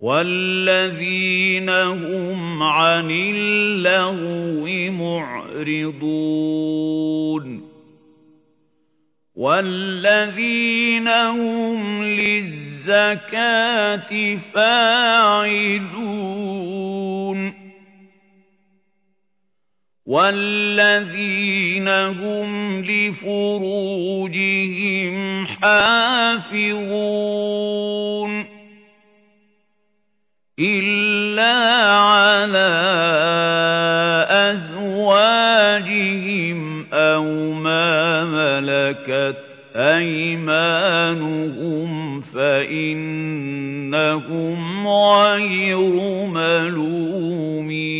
والذين هم عن اللغو معرضون والذين هم للزكاة فاعلون والذين هم لفروجهم حافظون إلا على أزواجهم أو ما ملكت أيمانهم فإنهم غير ملومين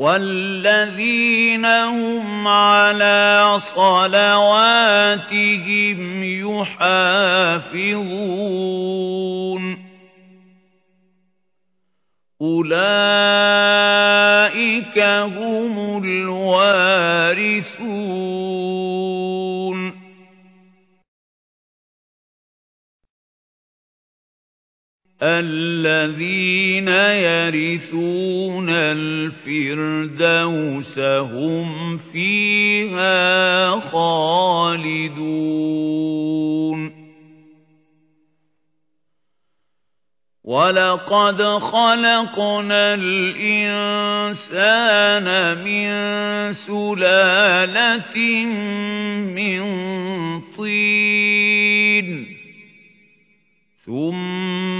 والذين هم على صلواتهم يحافظون أولئك هم الوارثون الذين يرثون الفردوس هم فيها خالدون. ولقد خلقنا الإنسان من سلالة من طين ثم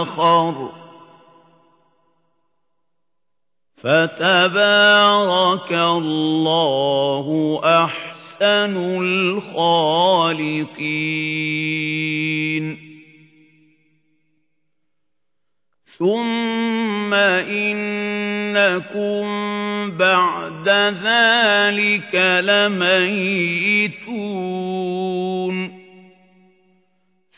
آخر. فتبارك الله أحسن الخالقين. ثم إنكم بعد ذلك لميتون.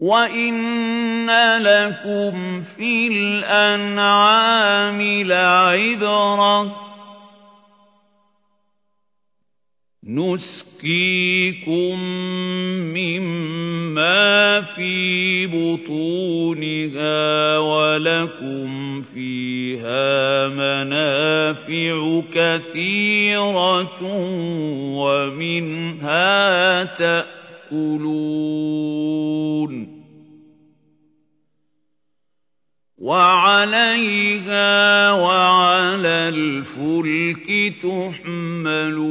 وَإِنَّ لَكُمْ فِي الْأَنْعَامِ لَعِبْرَةً نُسْقِيكُم مِّمَّا فِي بُطُونِهَا وَلَكُمْ فِيهَا مَنَافِعُ كَثِيرَةٌ وَمِنْهَا تَأْكُلُونَ وَعَلَيْهَا وَعَلَى الْفُلْكِ تُحْمَلُونَ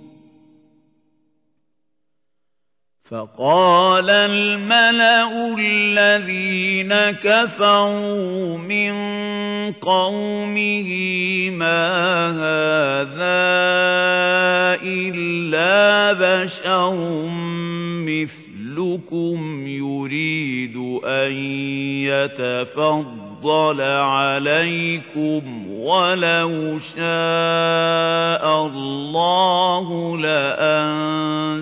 فقال الملأ الذين كفروا من قومه ما هذا إلا بشر مثلكم يريد أن يتفضل عليكم ولو شاء الله لأنزل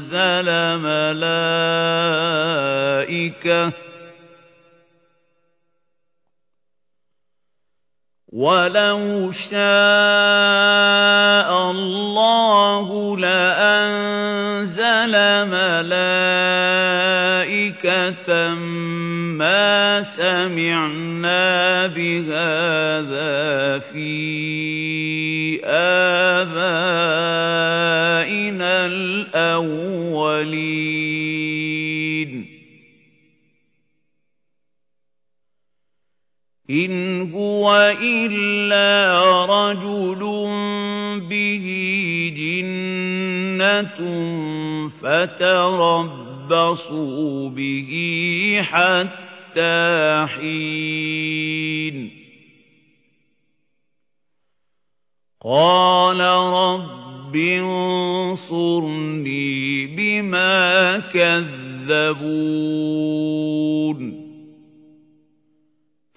ملائكة ولو شاء الله لأنزل ملائكة ما سمعنا بهذا في آبائنا الأولين. إن هو إلا رجل به جنة فتربصوا به حتى حين قال رب انصرني بما كذبون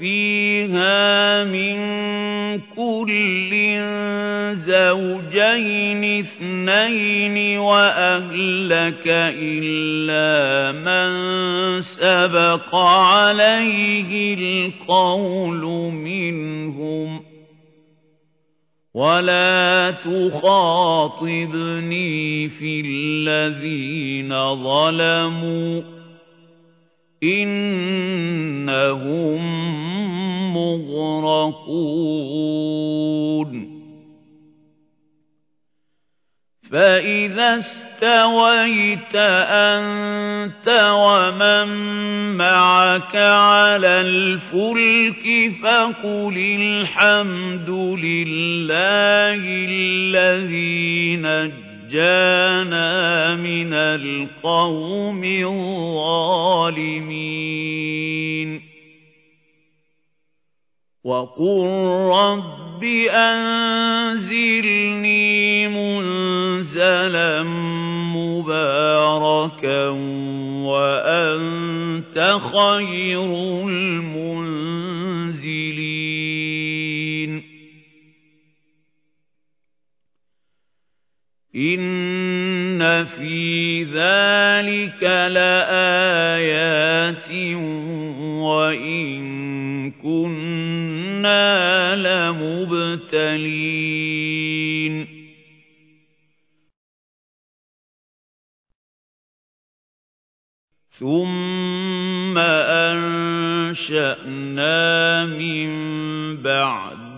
فيها من كل زوجين اثنين وأهلك إلا من سبق عليه القول منهم. ولا تخاطبني في الذين ظلموا. إنهم مغرقون. فإذا استويت أنت ومن معك على الفلك فقل الحمد لله الذي نجانا من القوم الظالمين. وقل رب أنزلني منزلا مباركا وأنت خير المنزلين. إن في ذلك لآيات وإن كنا لمبتلين ثم أنشأنا من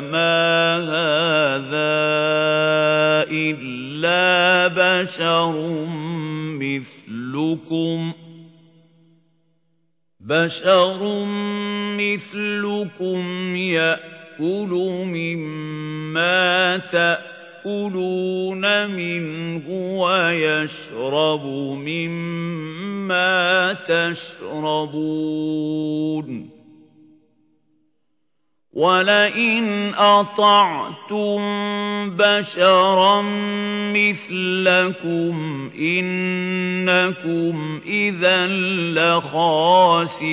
ما هذا إلا بشر مثلكم بشر مثلكم يأكل مما تأكلون منه ويشرب مما تشربون وَلَئِنْ أَطَعْتُم بَشَرًا مِثْلَكُمْ إِنَّكُمْ إِذًا لَّخَاسِرُونَ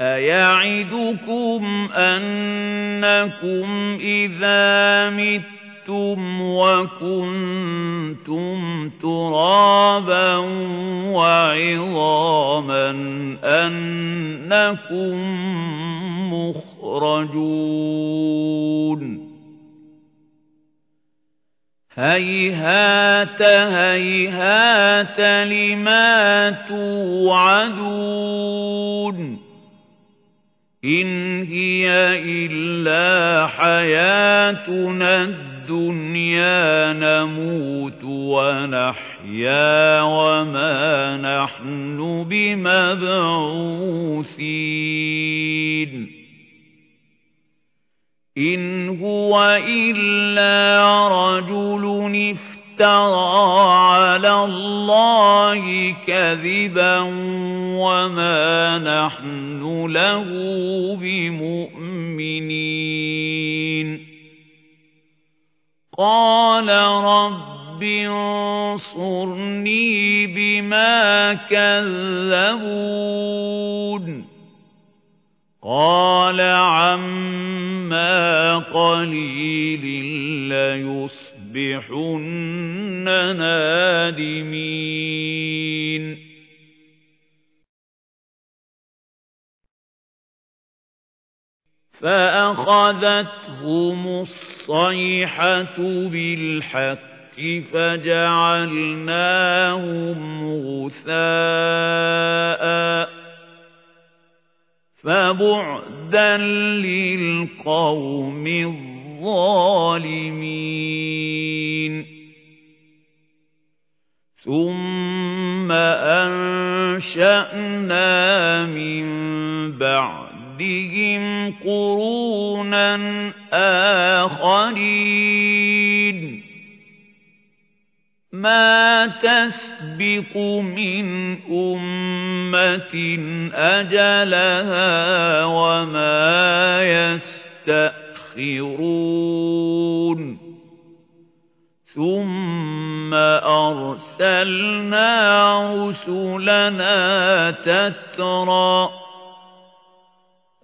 أَيَعِدُكُمْ أَنَّكُمْ إِذَا مِتُّمْ مِتُّمْ وَكُنتُمْ تُرَابًا وَعِظَامًا أَنَّكُم مُّخْرَجُونَ هَيْهَاتَ هَيْهَاتَ لِمَا تُوعَدُونَ إِنْ هِيَ إِلَّا حَيَاتُنَا الدُّنْيَا نَمُوتُ وَنَحْيَا وَمَا نَحْنُ بِمَبْعُوثِينَ. إِنْ هُوَ إِلَّا رَجُلٌ افْتَرَىٰ عَلَى اللَّهِ كَذِبًا وَمَا نَحْنُ لَهُ بِمُؤْمِنِينَ قال رب انصرني بما كذبون. قال عما قليل ليصبحن نادمين. فأخذتهم الصيحة بالحق فجعلناهم غثاء فبعدا للقوم الظالمين ثم أنشأنا من بعد بَعْدِهِمْ قُرُونًا آخَرِينَ. مَا تَسْبِقُ مِنْ أُمَّةٍ أَجَلَهَا وَمَا يَسْتَأْخِرُونَ. ثُمَّ أَرْسَلْنَا رُسُلَنَا تَتْرَىٰ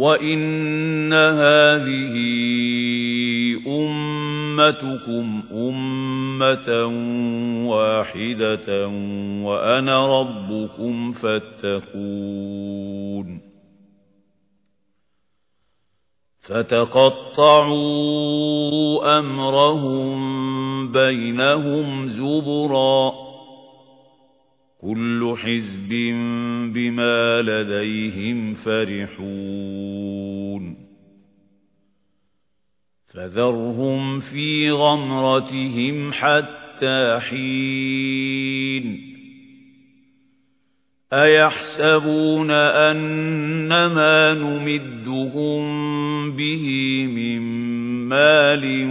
وَإِنَّ هَٰذِهِ أُمَّتُكُمْ أُمَّةً وَاحِدَةً وَأَنَا رَبُّكُمْ فَاتَّقُونِ فَتَقَطَّعُوا أَمْرَهُم بَيْنَهُمْ زُبُرًا ۖ كُلُّ حِزْبٍ بِمَا لَدَيْهِمْ فَرِحُونَ. فَذَرْهُمْ فِي غَمْرَتِهِمْ حَتَّىٰ حِينٍ. أَيَحْسَبُونَ أَنَّمَا نُمِدُّهُم بِهِ مِن مَّالٍ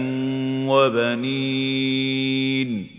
وَبَنِينَ.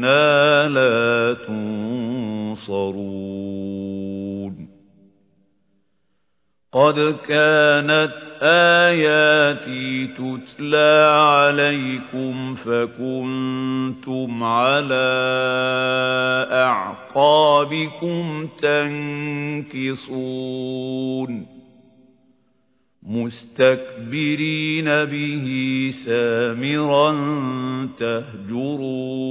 منا لا تنصرون قد كانت آياتي تتلى عليكم فكنتم على أعقابكم تنكصون مستكبرين به سامرا تهجرون.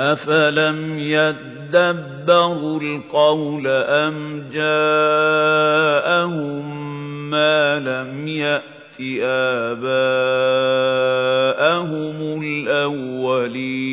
أفلم يدبروا القول أم جاءهم ما لم يأت آباءهم الأولين؟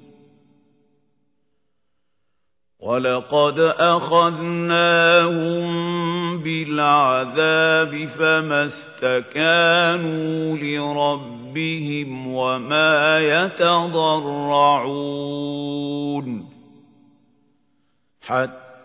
ولقد أخذناهم بالعذاب فما استكانوا لربهم وما يتضرعون حتى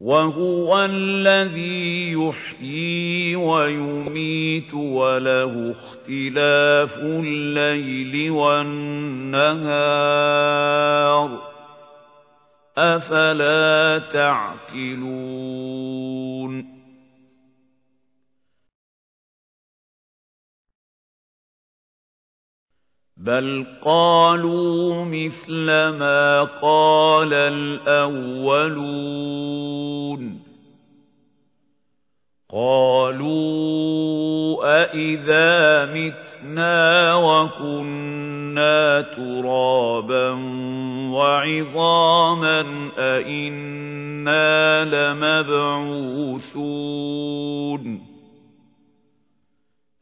وهو الذي يحيي ويميت وله اختلاف الليل والنهار. أفلا تعقلون؟ بل قالوا مثل ما قال الأولون قالوا أئذا متنا وكنا ترابا وعظاما أئنا لمبعوثون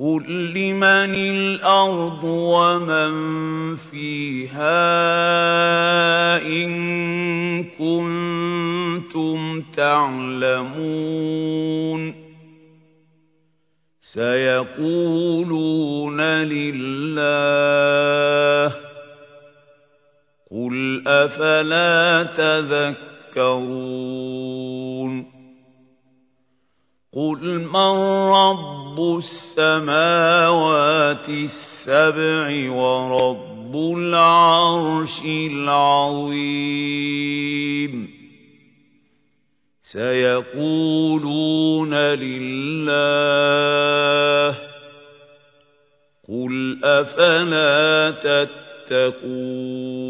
قل لمن الأرض ومن فيها إن كنتم تعلمون سيقولون لله قل أفلا تذكرون قل من رب السماوات السبع ورب العرش العظيم سيقولون لله قل أفلا تتقون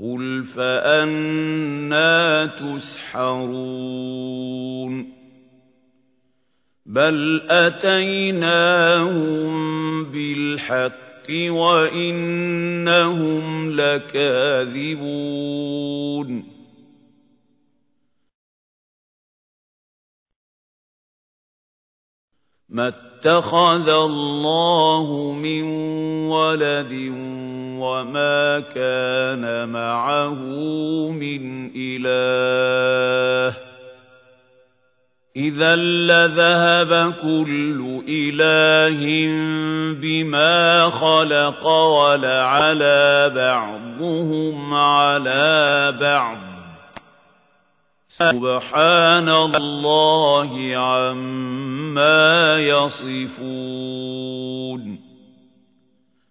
قل فأنا تسحرون بل أتيناهم بالحق وإنهم لكاذبون ما اتخذ الله من ولد وما كان معه من إله إذا لذهب كل إله بما خلق ولعلى بعضهم على بعض سبحان الله عما يصفون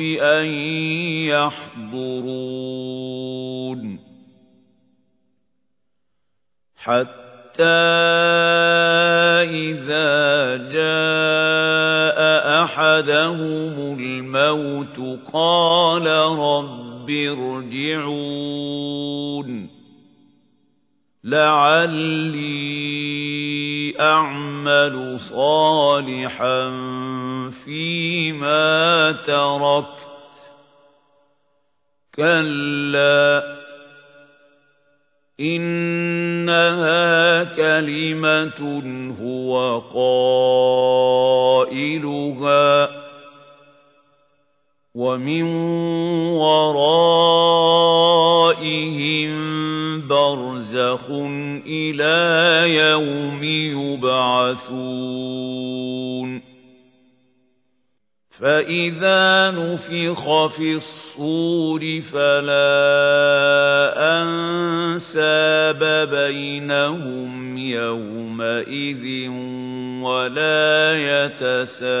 أن يحضرون حتى إذا جاء أحدهم الموت قال رب ارجعون لعلي أعمل صالحا فيما تركت. كَلَّا إِنَّهَا كَلِمَةٌ هُوَ قَائِلُهَا. وَمِن وَرَائِهِم بَرْزَخٌ إِلَىٰ يَوْمِ يُبْعَثُونَ فَإِذَا نُفِخَ فِي الصُّورِ فَلَا أَنسَابَ بَيْنَهُمْ يَوْمَئِذٍ وَلَا يَتَسَاءَلُونَ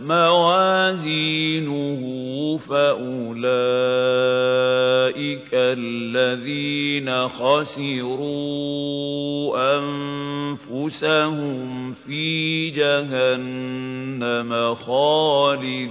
مَوَازِينُهُ فَأُولَٰئِكَ الَّذِينَ خَسِرُوا أَنفُسَهُمْ فِي جَهَنَّمَ خَالِدُونَ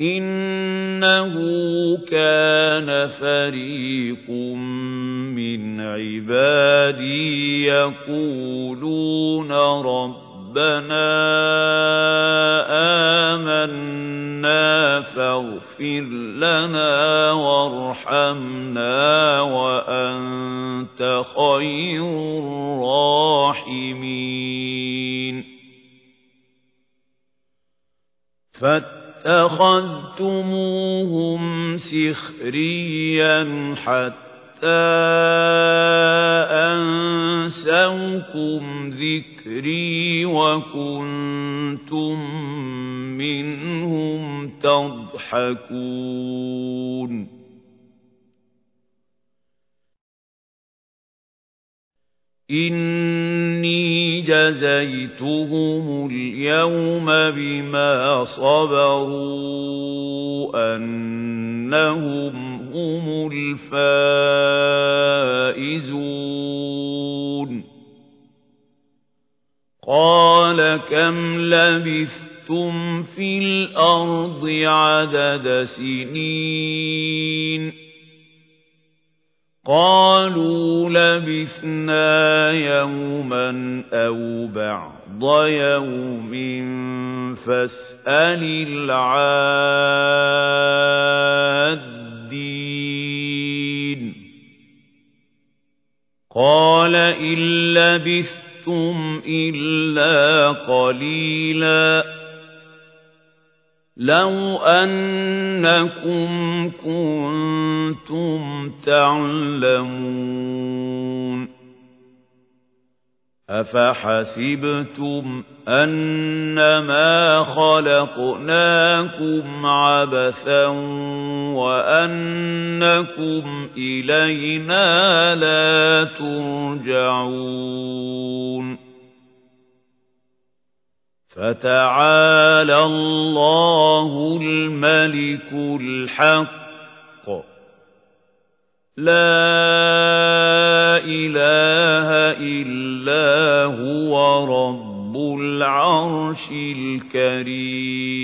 إِنَّهُ كَانَ فَرِيقٌ مِّنْ عِبَادِي يَقُولُونَ رَبَّنَا آمَنَّا فَاغْفِرْ لَنَا وَارْحَمْنَا وَأَنتَ خَيْرُ الرَّاحِمِينَ فَاتَّخَذْتُمُوهُمْ سِخْرِيًّا حَتَّىٰ أَنسَوْكُمْ ذِكْرِي وَكُنتُم مِّنْهُمْ تَضْحَكُونَ إِنِّي جَزَيْتُهُمُ الْيَوْمَ بِمَا صَبَرُوا أَنَّهُمْ هُمُ الْفَائِزُونَ قَالَ كَمْ لَبِثْتُمْ فِي الْأَرْضِ عَدَدَ سِنِينَ قَالُوا لَبِثْنَا يَوْمًا أَوْ بَعْضَ يَوْمٍ فَاسْأَلِ الْعَادِّينَ. قَالَ إِن لَّبِثْتُمْ إِلَّا قَلِيلًا. لَوْ أَنَّكُمْ كُنتُمْ تَعْلَمُونَ أَفَحَسِبْتُمْ أَنَّمَا خَلَقْنَاكُمْ عَبَثًا وَأَنَّكُمْ إِلَيْنَا لَا تُرْجَعُونَ فَتَعَالَى اللَّهُ الْمَلِكُ الْحَقُّ. لَا إِلَٰهَ إِلَّا هُوَ رَبُّ العرش الكريم.